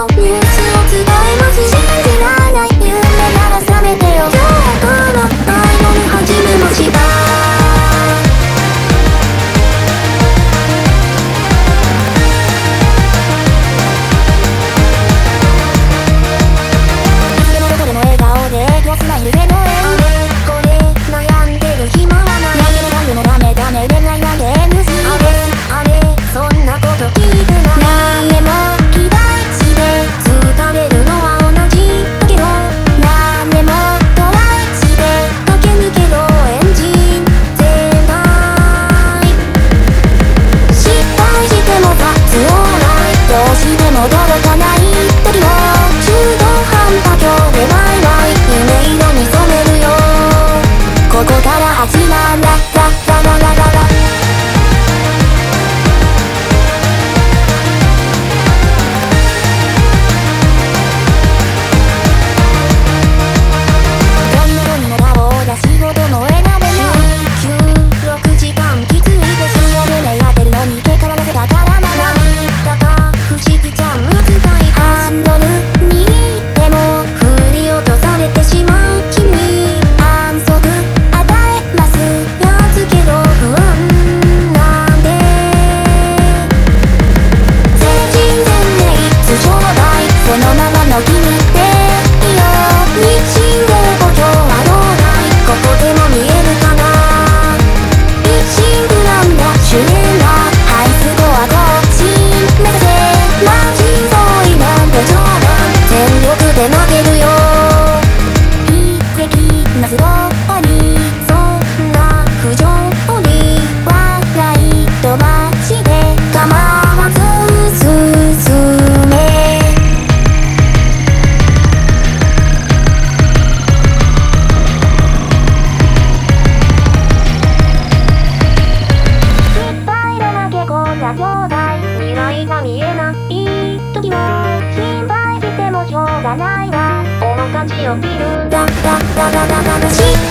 のニュースを伝えま信じらない夢なら覚めてよ。今日のに始めましたのでも笑顔でつないもないわ。おまかじを切る。ダダダダダダダ